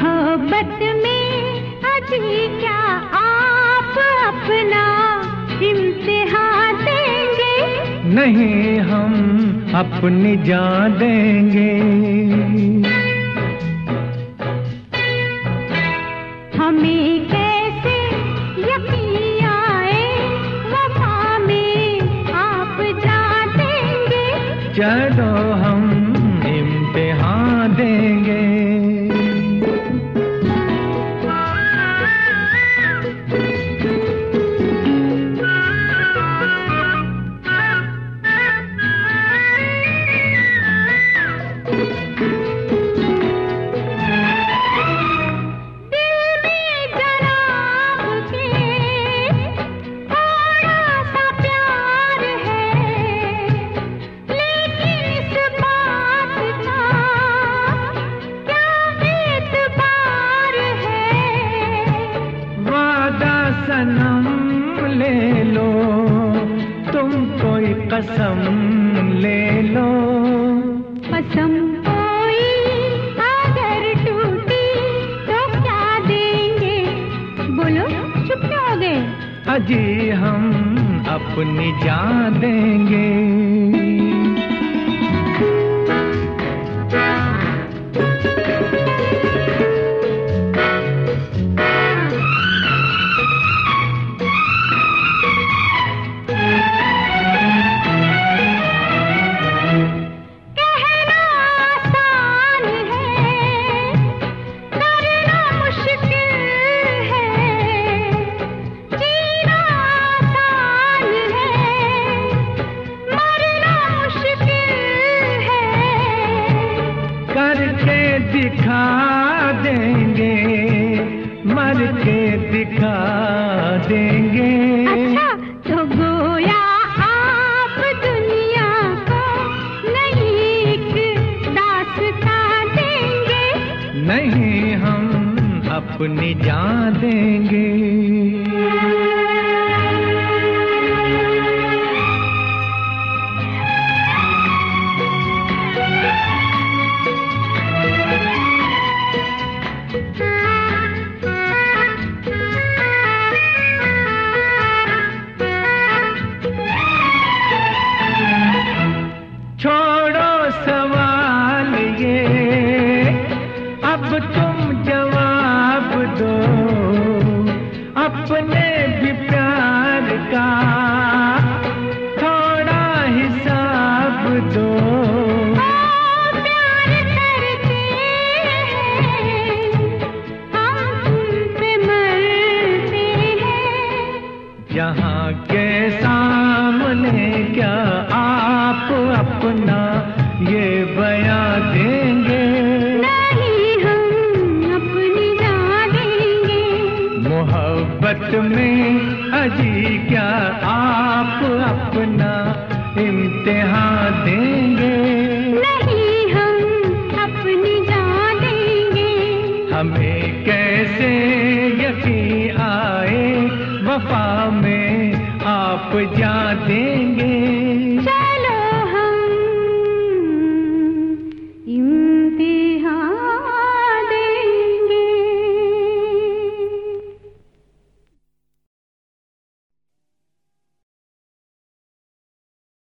हाँ, मोहब्बत में अजी क्या आप अपना इम्तिहा देंगे? नहीं हम अपनी जान देंगे। हमें कैसे यकीन आए वफा में आप जा देंगे? चलो हम ले लो तुम कोई कसम ले लो। कसम कोई अगर टूटी तो क्या देंगे? बोलो चुप क्यों हो गए? अजी हम अपनी जान देंगे। दिखा देंगे। अच्छा तो गोया आप दुनिया को एक देंगे। नहीं हम अपनी जान देंगे। अपने भी प्यार का थोड़ा हिसाब दो। प्यार करते हैं हम तुम पे मरते हैं। यहाँ के सामने क्या आप अपना ये बयां देंगे अपना इम्तिहान देंगे। नहीं हम अपनी जान देंगे हमें कैसे यकीन आए वफा में आप जा देंगे।